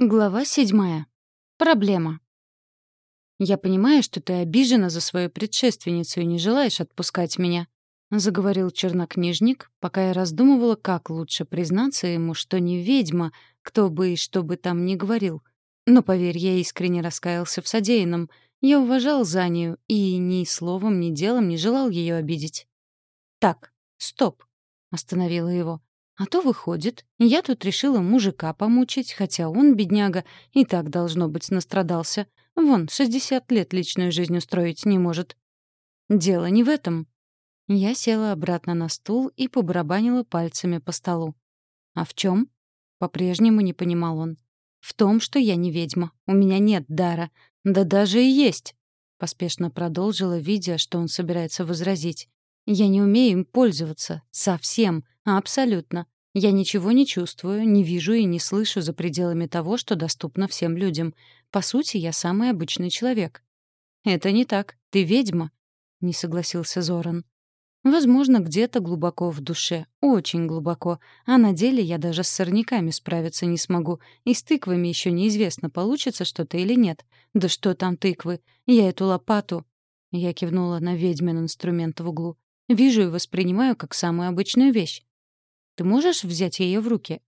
Глава седьмая. Проблема. «Я понимаю, что ты обижена за свою предшественницу и не желаешь отпускать меня», — заговорил чернокнижник, пока я раздумывала, как лучше признаться ему, что не ведьма, кто бы и что бы там ни говорил. Но, поверь, я искренне раскаялся в содеянном. Я уважал Занию и ни словом, ни делом не желал ее обидеть. «Так, стоп», — остановила его. А то выходит, я тут решила мужика помучить, хотя он, бедняга, и так, должно быть, настрадался. Вон, 60 лет личную жизнь устроить не может. Дело не в этом. Я села обратно на стул и побарабанила пальцами по столу. А в чем? По-прежнему не понимал он. В том, что я не ведьма. У меня нет дара. Да даже и есть. Поспешно продолжила, видя, что он собирается возразить. Я не умею им пользоваться. Совсем. Абсолютно. Я ничего не чувствую, не вижу и не слышу за пределами того, что доступно всем людям. По сути, я самый обычный человек. Это не так. Ты ведьма, не согласился Зоран. Возможно, где-то глубоко в душе, очень глубоко, а на деле я даже с сорняками справиться не смогу, и с тыквами еще неизвестно, получится что-то или нет. Да что там тыквы? Я эту лопату... Я кивнула на ведьмин инструмент в углу. Вижу и воспринимаю как самую обычную вещь. Ты можешь взять ее в руки?»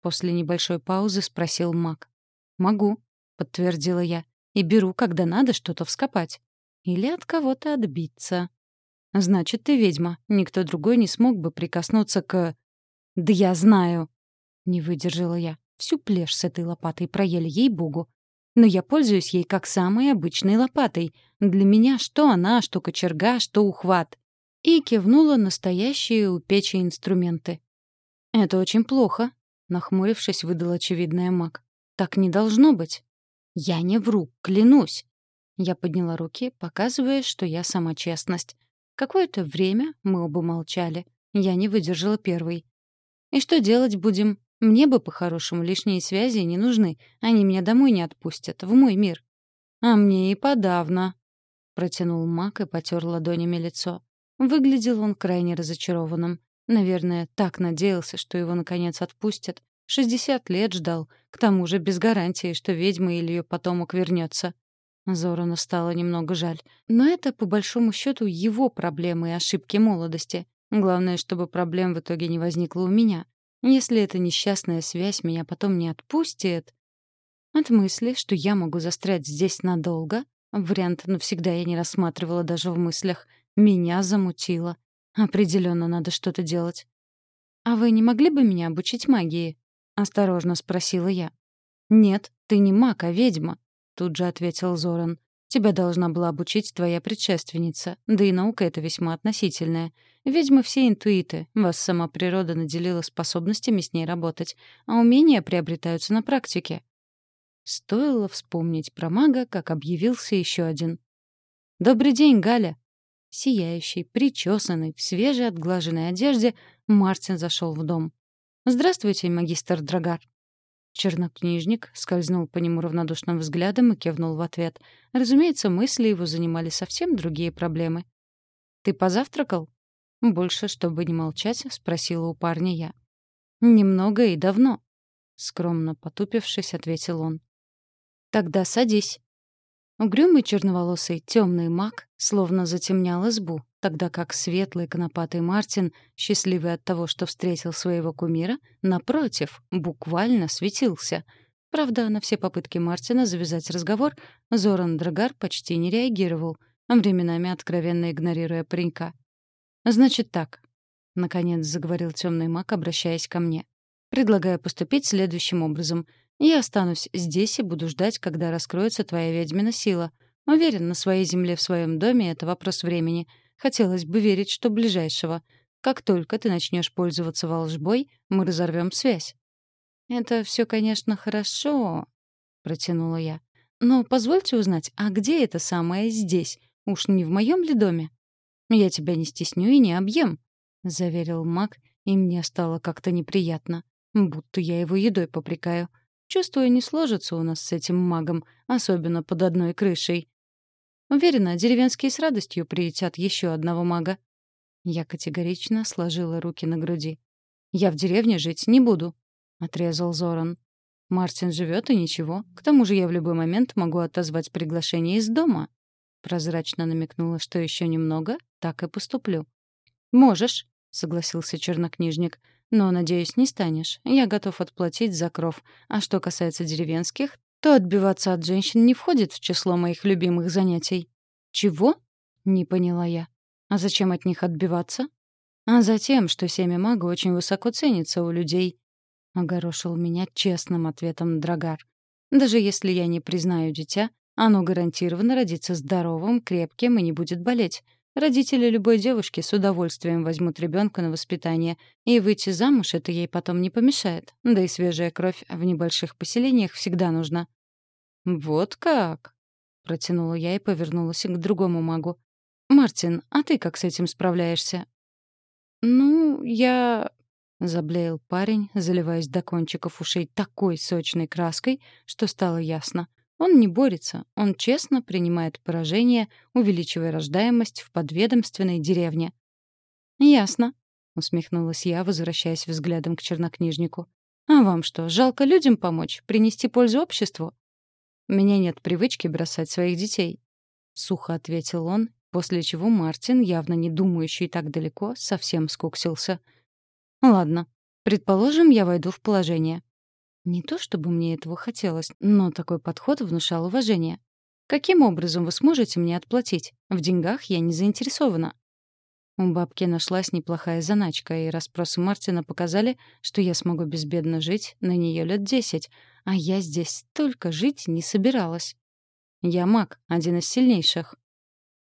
После небольшой паузы спросил Мак. «Могу», — подтвердила я. «И беру, когда надо что-то вскопать. Или от кого-то отбиться». «Значит, ты ведьма. Никто другой не смог бы прикоснуться к...» «Да я знаю!» — не выдержала я. Всю плешь с этой лопатой проели ей-богу. Но я пользуюсь ей как самой обычной лопатой. Для меня что она, что кочерга, что ухват. И кивнула настоящие у печи инструменты. «Это очень плохо», — нахмурившись, выдал очевидная маг. «Так не должно быть». «Я не вру, клянусь». Я подняла руки, показывая, что я сама честность. Какое-то время мы оба молчали. Я не выдержала первой. «И что делать будем? Мне бы, по-хорошему, лишние связи не нужны. Они меня домой не отпустят, в мой мир». «А мне и подавно», — протянул маг и потер ладонями лицо. Выглядел он крайне разочарованным. Наверное, так надеялся, что его наконец отпустят. Шестьдесят лет ждал, к тому же без гарантии, что ведьма или ее потомок вернется. Зорану стало немного жаль. Но это, по большому счету, его проблемы и ошибки молодости. Главное, чтобы проблем в итоге не возникло у меня. Если эта несчастная связь меня потом не отпустит... От мысли, что я могу застрять здесь надолго, вариант навсегда я не рассматривала даже в мыслях, меня замутило. Определенно надо что-то делать. «А вы не могли бы меня обучить магии?» — осторожно спросила я. «Нет, ты не маг, а ведьма», — тут же ответил Зоран. «Тебя должна была обучить твоя предшественница, да и наука эта весьма относительная. Ведьмы все интуиты, вас сама природа наделила способностями с ней работать, а умения приобретаются на практике». Стоило вспомнить про мага, как объявился еще один. «Добрый день, Галя!» Сияющий, причесанный, в свежей отглаженной одежде, Мартин зашел в дом. «Здравствуйте, магистр Драгар». Чернокнижник скользнул по нему равнодушным взглядом и кивнул в ответ. Разумеется, мысли его занимали совсем другие проблемы. «Ты позавтракал?» Больше, чтобы не молчать, спросила у парня я. «Немного и давно», — скромно потупившись, ответил он. «Тогда садись». Угрюмый черноволосый темный маг словно затемнял избу, тогда как светлый конопатый Мартин, счастливый от того, что встретил своего кумира, напротив, буквально светился. Правда, на все попытки Мартина завязать разговор Зоран Драгар почти не реагировал, временами откровенно игнорируя паренька. «Значит так», — наконец заговорил темный маг, обращаясь ко мне. «Предлагаю поступить следующим образом — я останусь здесь и буду ждать, когда раскроется твоя ведьмина сила. Уверен, на своей земле в своем доме это вопрос времени. Хотелось бы верить, что ближайшего. Как только ты начнешь пользоваться волжбой, мы разорвем связь. Это все, конечно, хорошо, протянула я. Но позвольте узнать, а где это самое здесь? Уж не в моем ли доме? Я тебя не стесню и не объем, заверил Мак, и мне стало как-то неприятно, будто я его едой попрекаю. Чувствую, не сложится у нас с этим магом, особенно под одной крышей. Уверена, деревенские с радостью приютят еще одного мага. Я категорично сложила руки на груди. «Я в деревне жить не буду», — отрезал Зоран. Мартин живет и ничего. К тому же я в любой момент могу отозвать приглашение из дома. Прозрачно намекнула, что еще немного, так и поступлю. «Можешь», — согласился чернокнижник. «Но, надеюсь, не станешь. Я готов отплатить за кров. А что касается деревенских, то отбиваться от женщин не входит в число моих любимых занятий». «Чего?» — не поняла я. «А зачем от них отбиваться?» «А затем, что семя мага очень высоко ценится у людей», — огорошил меня честным ответом Драгар. «Даже если я не признаю дитя, оно гарантированно родится здоровым, крепким и не будет болеть. Родители любой девушки с удовольствием возьмут ребенка на воспитание, и выйти замуж это ей потом не помешает. Да и свежая кровь в небольших поселениях всегда нужна. «Вот как?» — протянула я и повернулась к другому магу. «Мартин, а ты как с этим справляешься?» «Ну, я...» — заблеял парень, заливаясь до кончиков ушей такой сочной краской, что стало ясно — он не борется, он честно принимает поражение, увеличивая рождаемость в подведомственной деревне. «Ясно», — усмехнулась я, возвращаясь взглядом к чернокнижнику. «А вам что, жалко людям помочь, принести пользу обществу?» «У меня нет привычки бросать своих детей», — сухо ответил он, после чего Мартин, явно не думающий так далеко, совсем скуксился. «Ладно, предположим, я войду в положение. Не то чтобы мне этого хотелось, но такой подход внушал уважение. Каким образом вы сможете мне отплатить? В деньгах я не заинтересована. У бабки нашлась неплохая заначка, и расспросы Мартина показали, что я смогу безбедно жить на нее лет десять, а я здесь только жить не собиралась. Я маг, один из сильнейших.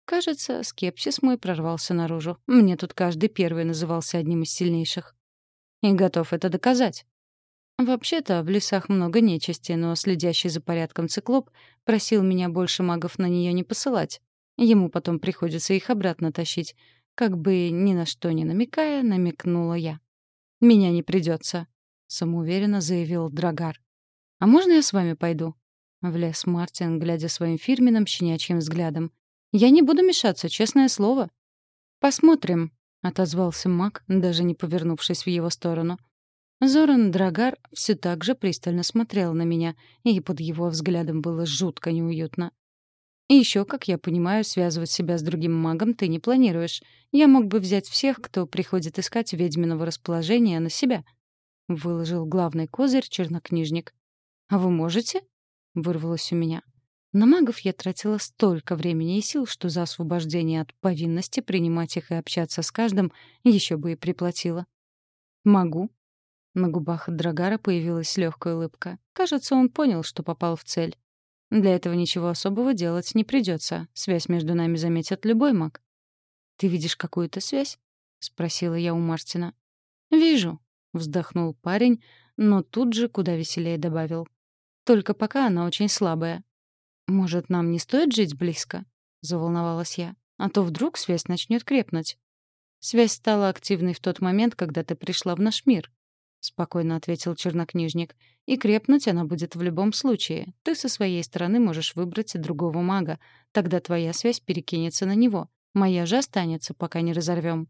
Кажется, скепсис мой прорвался наружу. Мне тут каждый первый назывался одним из сильнейших. И готов это доказать. Вообще-то в лесах много нечисти, но следящий за порядком циклоп просил меня больше магов на нее не посылать. Ему потом приходится их обратно тащить. Как бы ни на что не намекая, намекнула я. «Меня не придется», — самоуверенно заявил Драгар. «А можно я с вами пойду?» — влез Мартин, глядя своим фирменным щенячьим взглядом. «Я не буду мешаться, честное слово». «Посмотрим», — отозвался маг, даже не повернувшись в его сторону. Зоран Драгар все так же пристально смотрел на меня, и под его взглядом было жутко неуютно. «И еще, как я понимаю, связывать себя с другим магом ты не планируешь. Я мог бы взять всех, кто приходит искать ведьминого расположения, на себя», — выложил главный козырь чернокнижник. «А вы можете?» — вырвалось у меня. На магов я тратила столько времени и сил, что за освобождение от повинности принимать их и общаться с каждым еще бы и приплатила. «Могу», на губах Драгара появилась легкая улыбка. Кажется, он понял, что попал в цель. Для этого ничего особого делать не придется. Связь между нами заметит любой маг. «Ты видишь какую-то связь?» — спросила я у Мартина. «Вижу», — вздохнул парень, но тут же куда веселее добавил. «Только пока она очень слабая». «Может, нам не стоит жить близко?» — заволновалась я. «А то вдруг связь начнет крепнуть». Связь стала активной в тот момент, когда ты пришла в наш мир. — спокойно ответил чернокнижник. «И крепнуть она будет в любом случае. Ты со своей стороны можешь выбрать другого мага. Тогда твоя связь перекинется на него. Моя же останется, пока не разорвем».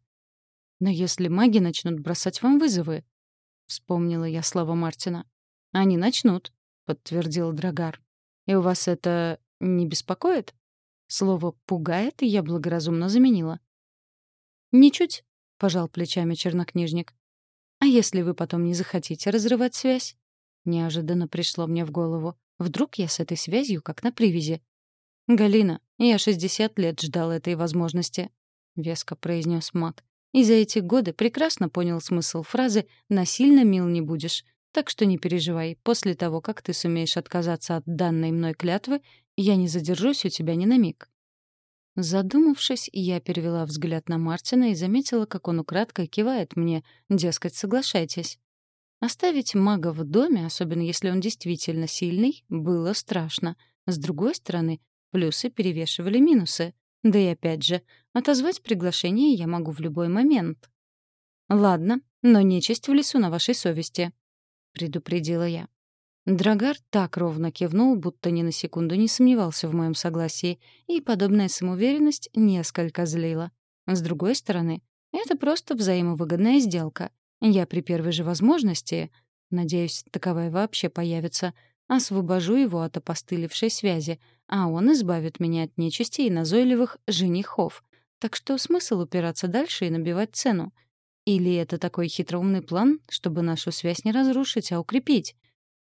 «Но если маги начнут бросать вам вызовы?» — вспомнила я слова Мартина. «Они начнут», — подтвердил Драгар. «И у вас это не беспокоит?» Слово «пугает» я благоразумно заменила. «Ничуть», — пожал плечами чернокнижник. А если вы потом не захотите разрывать связь? Неожиданно пришло мне в голову. Вдруг я с этой связью как на привязи. «Галина, я 60 лет ждал этой возможности», — веско произнес маг. «И за эти годы прекрасно понял смысл фразы «насильно мил не будешь». Так что не переживай, после того, как ты сумеешь отказаться от данной мной клятвы, я не задержусь у тебя ни на миг. Задумавшись, я перевела взгляд на Мартина и заметила, как он украдкой кивает мне, дескать, соглашайтесь. Оставить мага в доме, особенно если он действительно сильный, было страшно. С другой стороны, плюсы перевешивали минусы. Да и опять же, отозвать приглашение я могу в любой момент. «Ладно, но нечисть в лесу на вашей совести», — предупредила я. Драгар так ровно кивнул, будто ни на секунду не сомневался в моем согласии, и подобная самоуверенность несколько злила. С другой стороны, это просто взаимовыгодная сделка. Я при первой же возможности Надеюсь, таковая вообще появится. Освобожу его от опостылевшей связи, а он избавит меня от нечисти и назойливых женихов. Так что смысл упираться дальше и набивать цену? Или это такой хитроумный план, чтобы нашу связь не разрушить, а укрепить?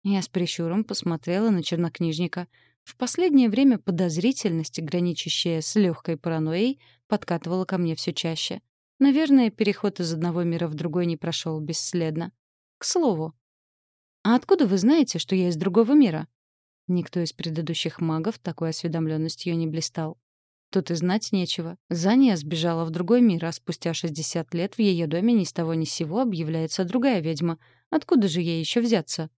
Я с прищуром посмотрела на чернокнижника. В последнее время подозрительность, граничащая с легкой паранойей, подкатывала ко мне все чаще. Наверное, переход из одного мира в другой не прошел бесследно. К слову, а откуда вы знаете, что я из другого мира? Никто из предыдущих магов такой осведомленностью не блистал. Тут и знать нечего. Зания сбежала в другой мир, а спустя 60 лет в ее доме ни с того ни с сего объявляется другая ведьма. Откуда же ей еще взяться?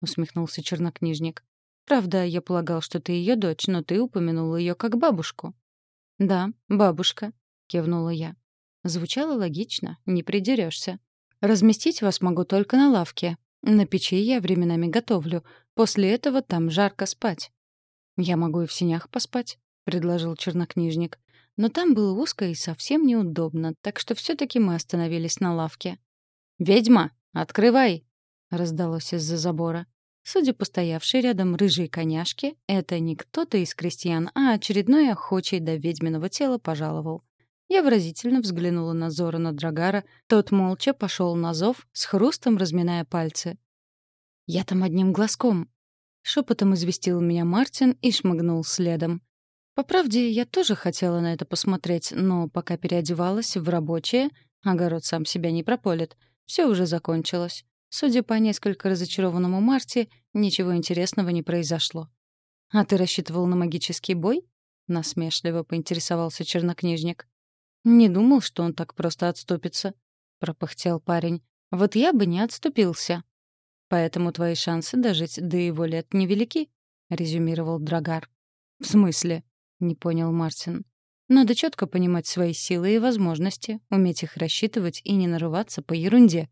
Усмехнулся чернокнижник. Правда, я полагал, что ты ее дочь, но ты упомянула ее как бабушку. Да, бабушка, кивнула я. Звучало логично, не придерешься. Разместить вас могу только на лавке. На печи я временами готовлю. После этого там жарко спать. Я могу и в синях поспать. — предложил чернокнижник. Но там было узко и совсем неудобно, так что все таки мы остановились на лавке. «Ведьма, открывай!» — раздалось из-за забора. Судя по стоявшей рядом рыжей коняшке, это не кто-то из крестьян, а очередной охочий до ведьминого тела пожаловал. Я выразительно взглянула на Зорана Драгара, тот молча пошел на зов, с хрустом разминая пальцы. «Я там одним глазком», — шепотом известил меня Мартин и шмыгнул следом. По правде, я тоже хотела на это посмотреть, но пока переодевалась в рабочее, огород сам себя не прополит. Все уже закончилось. Судя по несколько разочарованному Марте, ничего интересного не произошло. «А ты рассчитывал на магический бой?» — насмешливо поинтересовался чернокнижник. «Не думал, что он так просто отступится», — пропыхтел парень. «Вот я бы не отступился». «Поэтому твои шансы дожить до его лет невелики», — резюмировал Драгар. «В смысле?» не понял Мартин. Надо четко понимать свои силы и возможности, уметь их рассчитывать и не нарываться по ерунде.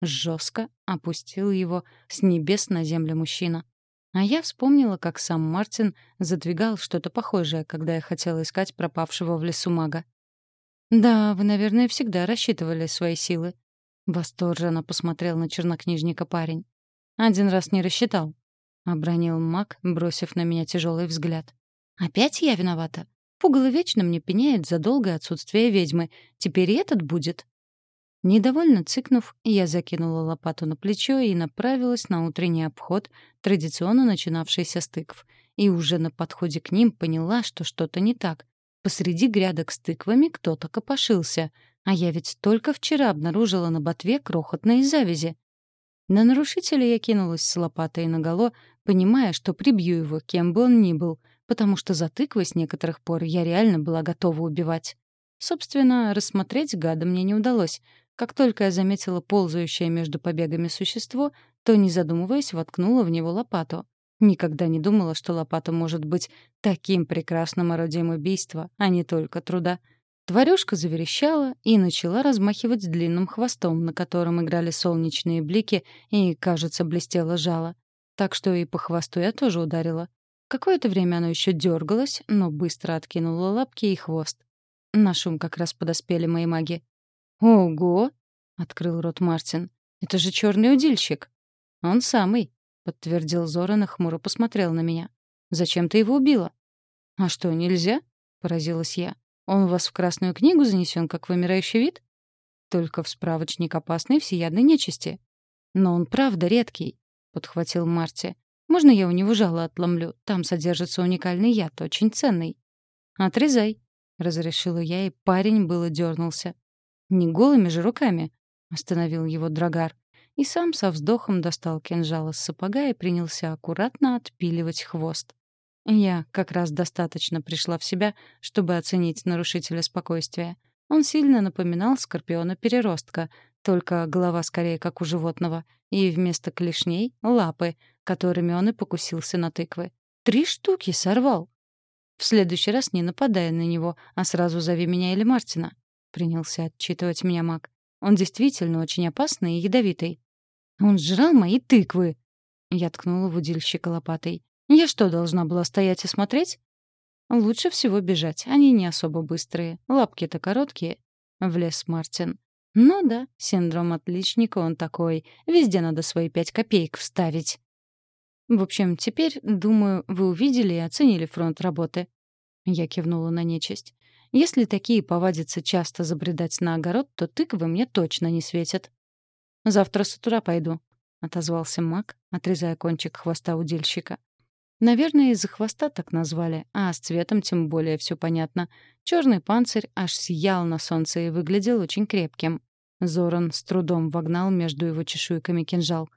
Жестко опустил его с небес на землю мужчина. А я вспомнила, как сам Мартин задвигал что-то похожее, когда я хотела искать пропавшего в лесу мага. «Да, вы, наверное, всегда рассчитывали свои силы», — восторженно посмотрел на чернокнижника парень. «Один раз не рассчитал», — обронил маг, бросив на меня тяжелый взгляд. Опять я виновата? Пугало вечно мне пеняет за долгое отсутствие ведьмы. Теперь и этот будет. Недовольно цыкнув, я закинула лопату на плечо и направилась на утренний обход, традиционно начинавшийся с тыкв. И уже на подходе к ним поняла, что что-то не так. Посреди грядок с тыквами кто-то копошился, а я ведь только вчера обнаружила на ботве крохотные завязи. На нарушителя я кинулась с лопатой наголо, понимая, что прибью его, кем бы он ни был — потому что за тыквы с некоторых пор я реально была готова убивать. Собственно, рассмотреть гада мне не удалось. Как только я заметила ползающее между побегами существо, то, не задумываясь, воткнула в него лопату. Никогда не думала, что лопата может быть таким прекрасным орудием убийства, а не только труда. Тварюшка заверещала и начала размахивать длинным хвостом, на котором играли солнечные блики и, кажется, блестело жало. Так что и по хвосту я тоже ударила. Какое-то время оно еще дергалось, но быстро откинуло лапки и хвост. На шум как раз подоспели мои маги. «Ого!» — открыл рот Мартин. «Это же черный удильщик!» «Он самый», — подтвердил Зоран и хмуро посмотрел на меня. «Зачем ты его убила?» «А что, нельзя?» — поразилась я. «Он у вас в Красную книгу занесен как вымирающий вид?» «Только в справочник опасной всеядной нечисти». «Но он правда редкий», — подхватил Марти. Можно я у него жало отломлю? Там содержится уникальный яд, очень ценный». «Отрезай», — разрешила я, и парень было дернулся. «Не голыми же руками», — остановил его Драгар. И сам со вздохом достал кинжал из сапога и принялся аккуратно отпиливать хвост. Я как раз достаточно пришла в себя, чтобы оценить нарушителя спокойствия. Он сильно напоминал скорпиона-переростка, только голова скорее как у животного, и вместо клешней — лапы, которыми он и покусился на тыквы. Три штуки сорвал. В следующий раз не нападай на него, а сразу зови меня или Мартина. Принялся отчитывать меня маг. Он действительно очень опасный и ядовитый. Он сжрал мои тыквы. Я ткнула в удильщика лопатой. Я что, должна была стоять и смотреть? Лучше всего бежать. Они не особо быстрые. Лапки-то короткие. Влез Мартин. Ну да, синдром отличника он такой. Везде надо свои пять копеек вставить. В общем, теперь, думаю, вы увидели и оценили фронт работы. Я кивнула на нечисть. Если такие повадятся часто забредать на огород, то тыквы мне точно не светят. Завтра с утра пойду, отозвался Мак, отрезая кончик хвоста удильщика. Наверное, из-за хвоста так назвали, а с цветом тем более все понятно. Черный панцирь аж сиял на солнце и выглядел очень крепким. Зоран с трудом вогнал между его чешуйками кинжал.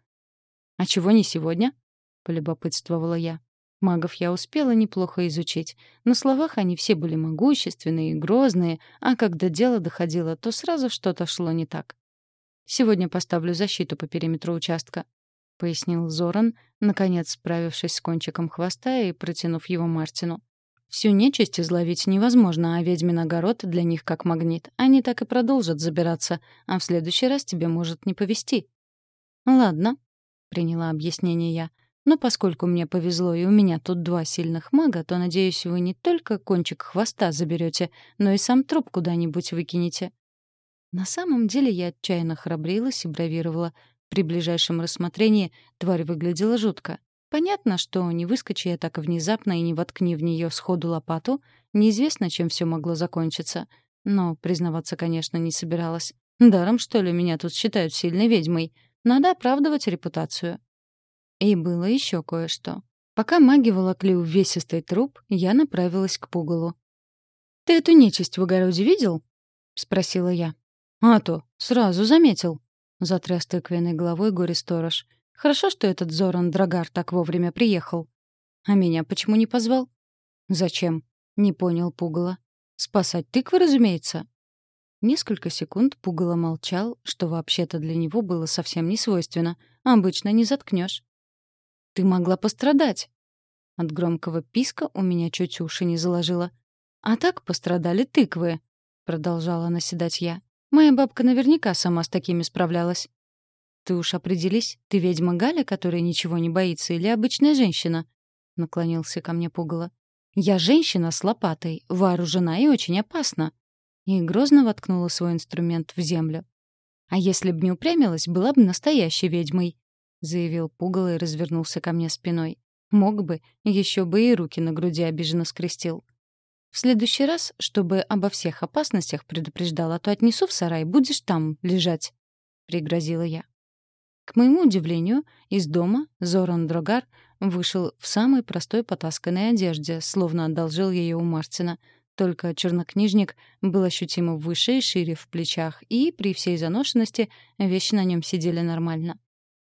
«А чего не сегодня?» — полюбопытствовала я. Магов я успела неплохо изучить. На словах они все были могущественные и грозные, а когда дело доходило, то сразу что-то шло не так. «Сегодня поставлю защиту по периметру участка», — пояснил Зоран, наконец справившись с кончиком хвоста и протянув его Мартину. «Всю нечисть изловить невозможно, а ведьмин огород для них как магнит. Они так и продолжат забираться, а в следующий раз тебе может не повезти». «Ладно», — приняла объяснение я. «Но поскольку мне повезло и у меня тут два сильных мага, то, надеюсь, вы не только кончик хвоста заберете, но и сам труп куда-нибудь выкинете». На самом деле я отчаянно храбрилась и бравировала — при ближайшем рассмотрении тварь выглядела жутко. Понятно, что не выскочи я так внезапно и не воткни в нее сходу лопату, неизвестно, чем все могло закончиться. Но признаваться, конечно, не собиралась. Даром, что ли, меня тут считают сильной ведьмой. Надо оправдывать репутацию. И было еще кое-что. Пока маги волокли увесистый труп, я направилась к пугалу. «Ты эту нечисть в огороде видел?» — спросила я. «А то, сразу заметил», Затряс тыквенной головой горе-сторож. Хорошо, что этот Зоран Драгар так вовремя приехал. А меня почему не позвал? Зачем? Не понял Пугало. Спасать тыквы, разумеется. Несколько секунд Пугало молчал, что вообще-то для него было совсем не свойственно. Обычно не заткнешь. Ты могла пострадать. От громкого писка у меня чуть уши не заложило. А так пострадали тыквы, продолжала наседать я. Моя бабка наверняка сама с такими справлялась. Ты уж определись, ты ведьма Галя, которая ничего не боится, или обычная женщина? Наклонился ко мне пугало. Я женщина с лопатой, вооружена и очень опасна. И грозно воткнула свой инструмент в землю. А если б не упрямилась, была бы настоящей ведьмой, заявил пугало и развернулся ко мне спиной. Мог бы, еще бы и руки на груди обиженно скрестил. В следующий раз, чтобы обо всех опасностях предупреждала, то отнесу в сарай, будешь там лежать», — пригрозила я. К моему удивлению, из дома Зоран Дрогар вышел в самой простой потасканной одежде, словно одолжил ее у Мартина. Только чернокнижник был ощутимо выше и шире в плечах, и при всей заношенности вещи на нем сидели нормально.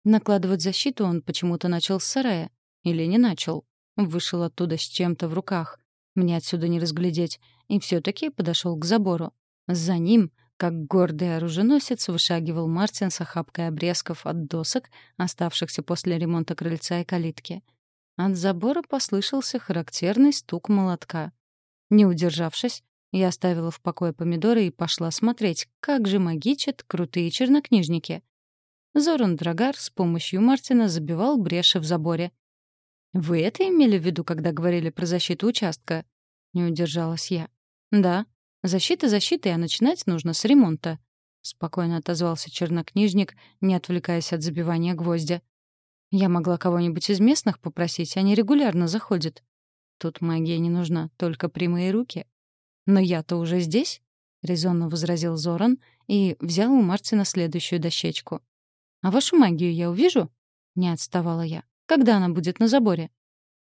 Накладывать защиту он почему-то начал с сарая. Или не начал. Вышел оттуда с чем-то в руках. Мне отсюда не разглядеть. И все-таки подошел к забору. За ним, как гордый оруженосец, вышагивал Мартин с охапкой обрезков от досок, оставшихся после ремонта крыльца и калитки. От забора послышался характерный стук молотка. Не удержавшись, я оставила в покое помидоры и пошла смотреть, как же магичат крутые чернокнижники. Зоран Драгар с помощью Мартина забивал бреши в заборе. «Вы это имели в виду, когда говорили про защиту участка?» Не удержалась я. «Да. Защита защитой, а начинать нужно с ремонта», — спокойно отозвался чернокнижник, не отвлекаясь от забивания гвоздя. «Я могла кого-нибудь из местных попросить, они регулярно заходят. Тут магия не нужна, только прямые руки». «Но я-то уже здесь», — резонно возразил Зоран и взял у Мартина следующую дощечку. «А вашу магию я увижу?» — не отставала я. Когда она будет на заборе?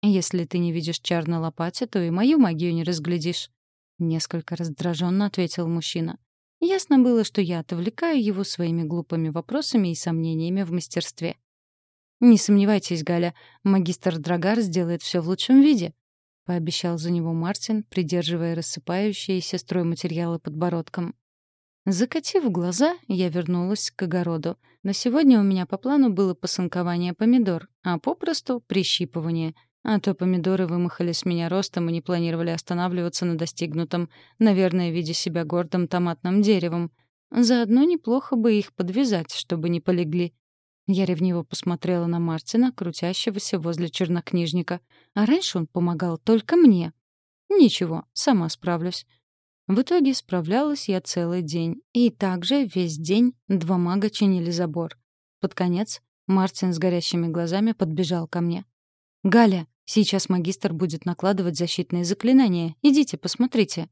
Если ты не видишь чар на лопате, то и мою магию не разглядишь. Несколько раздраженно ответил мужчина. Ясно было, что я отвлекаю его своими глупыми вопросами и сомнениями в мастерстве. «Не сомневайтесь, Галя, магистр Драгар сделает все в лучшем виде», — пообещал за него Мартин, придерживая рассыпающиеся стройматериалы подбородком. Закатив глаза, я вернулась к огороду. На сегодня у меня по плану было посынкование помидор, а попросту прищипывание. А то помидоры вымахали с меня ростом и не планировали останавливаться на достигнутом, наверное, видя себя гордым томатным деревом. Заодно неплохо бы их подвязать, чтобы не полегли. Я ревниво посмотрела на Мартина, крутящегося возле чернокнижника. А раньше он помогал только мне. Ничего, сама справлюсь. В итоге справлялась я целый день. И также весь день два мага чинили забор. Под конец Мартин с горящими глазами подбежал ко мне. «Галя, сейчас магистр будет накладывать защитные заклинания. Идите, посмотрите».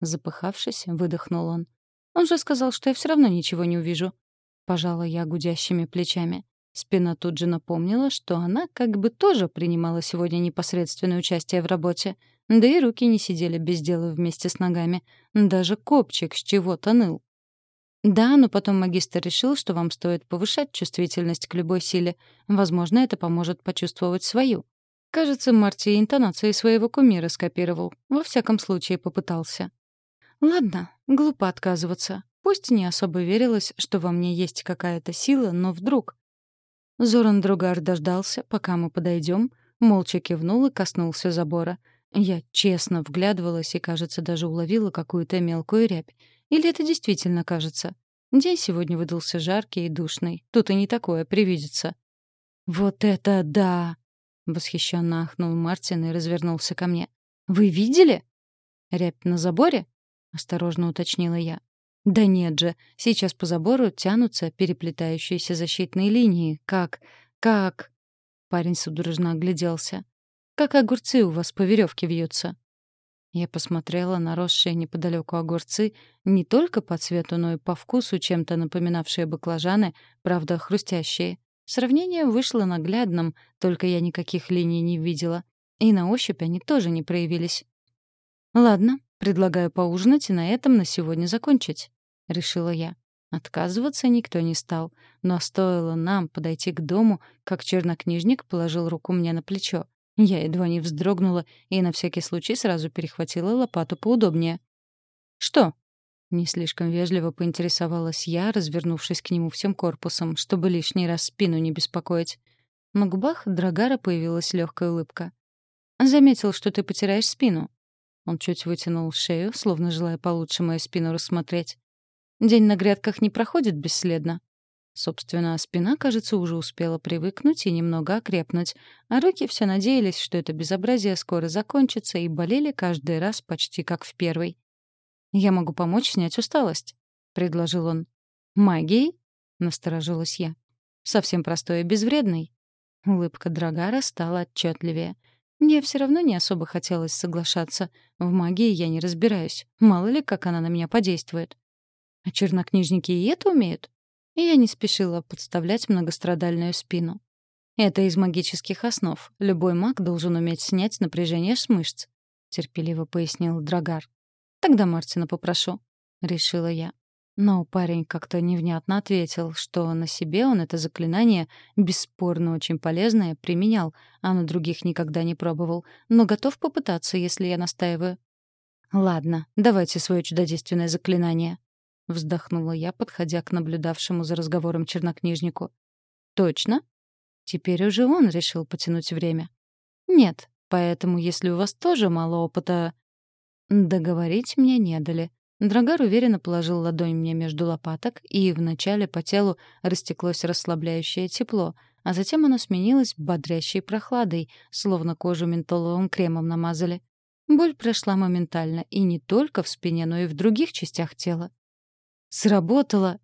Запыхавшись, выдохнул он. «Он же сказал, что я все равно ничего не увижу». Пожала я гудящими плечами. Спина тут же напомнила, что она как бы тоже принимала сегодня непосредственное участие в работе. Да и руки не сидели без дела вместе с ногами. Даже копчик с чего-то ныл. Да, но потом магистр решил, что вам стоит повышать чувствительность к любой силе. Возможно, это поможет почувствовать свою. Кажется, Марти интонации своего кумира скопировал. Во всяком случае, попытался. Ладно, глупо отказываться. Пусть не особо верилось, что во мне есть какая-то сила, но вдруг... Зоран Другар дождался, пока мы подойдем, молча кивнул и коснулся забора. Я честно вглядывалась и, кажется, даже уловила какую-то мелкую рябь. Или это действительно кажется? День сегодня выдался жаркий и душный. Тут и не такое привидится. «Вот это да!» — восхищенно ахнул Мартин и развернулся ко мне. «Вы видели?» «Рябь на заборе?» — осторожно уточнила я. Да нет же, сейчас по забору тянутся переплетающиеся защитные линии. Как? Как? Парень судорожно огляделся. Как огурцы у вас по веревке вьются? Я посмотрела на росшие неподалеку огурцы, не только по цвету, но и по вкусу, чем-то напоминавшие баклажаны, правда, хрустящие. Сравнение вышло наглядным, только я никаких линий не видела. И на ощупь они тоже не проявились. Ладно, предлагаю поужинать и на этом на сегодня закончить. — решила я. Отказываться никто не стал, но стоило нам подойти к дому, как чернокнижник положил руку мне на плечо. Я едва не вздрогнула и на всякий случай сразу перехватила лопату поудобнее. «Что?» — не слишком вежливо поинтересовалась я, развернувшись к нему всем корпусом, чтобы лишний раз спину не беспокоить. На губах Драгара появилась легкая улыбка. «Заметил, что ты потираешь спину». Он чуть вытянул шею, словно желая получше мою спину рассмотреть. День на грядках не проходит бесследно. Собственно, спина, кажется, уже успела привыкнуть и немного окрепнуть, а руки все надеялись, что это безобразие скоро закончится, и болели каждый раз почти как в первый. «Я могу помочь снять усталость», — предложил он. «Магией?» — насторожилась я. «Совсем простой и безвредный». Улыбка Драгара стала отчетливее. Мне все равно не особо хотелось соглашаться. В магии я не разбираюсь. Мало ли, как она на меня подействует. А чернокнижники и это умеют? И я не спешила подставлять многострадальную спину. Это из магических основ. Любой маг должен уметь снять напряжение с мышц, терпеливо пояснил Драгар. Тогда Мартина попрошу, решила я. Но парень как-то невнятно ответил, что на себе он это заклинание, бесспорно очень полезное, применял, а на других никогда не пробовал, но готов попытаться, если я настаиваю. «Ладно, давайте свое чудодейственное заклинание», — вздохнула я, подходя к наблюдавшему за разговором чернокнижнику. «Точно?» Теперь уже он решил потянуть время. «Нет, поэтому если у вас тоже мало опыта...» Договорить мне не дали. Драгар уверенно положил ладонь мне между лопаток, и вначале по телу растеклось расслабляющее тепло, а затем оно сменилось бодрящей прохладой, словно кожу ментоловым кремом намазали. Боль прошла моментально, и не только в спине, но и в других частях тела. Сработало!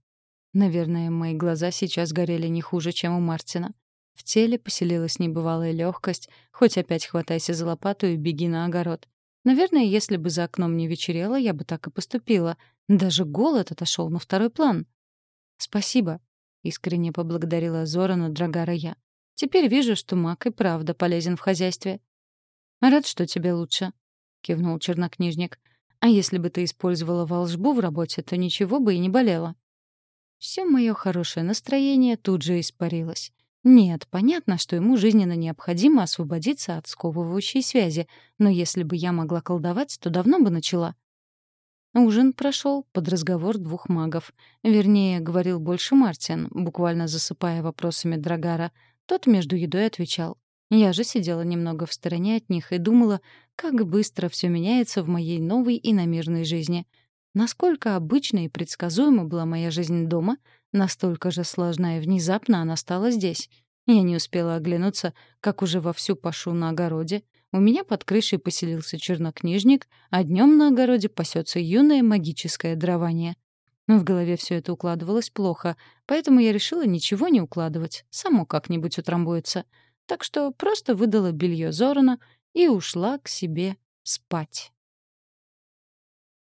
Наверное, мои глаза сейчас горели не хуже, чем у Мартина. В теле поселилась небывалая легкость, хоть опять хватайся за лопату и беги на огород. Наверное, если бы за окном не вечерело, я бы так и поступила. Даже голод отошел на второй план. «Спасибо», — искренне поблагодарила Зорана Драгара я. «Теперь вижу, что маг и правда полезен в хозяйстве». «Рад, что тебе лучше», — кивнул чернокнижник. А если бы ты использовала волшбу в работе, то ничего бы и не болело. Все мое хорошее настроение тут же испарилось. Нет, понятно, что ему жизненно необходимо освободиться от сковывающей связи, но если бы я могла колдовать, то давно бы начала. Ужин прошел под разговор двух магов. Вернее, говорил больше Мартин, буквально засыпая вопросами Драгара. Тот между едой отвечал. Я же сидела немного в стороне от них и думала, как быстро все меняется в моей новой и намирной жизни. Насколько обычна и предсказуема была моя жизнь дома, настолько же сложна и внезапно она стала здесь. Я не успела оглянуться, как уже вовсю пашу на огороде, У меня под крышей поселился чернокнижник, а днем на огороде пасется юное магическое дарование. Но в голове все это укладывалось плохо, поэтому я решила ничего не укладывать, само как-нибудь утрамбуется. Так что просто выдала белье Зорана и ушла к себе спать.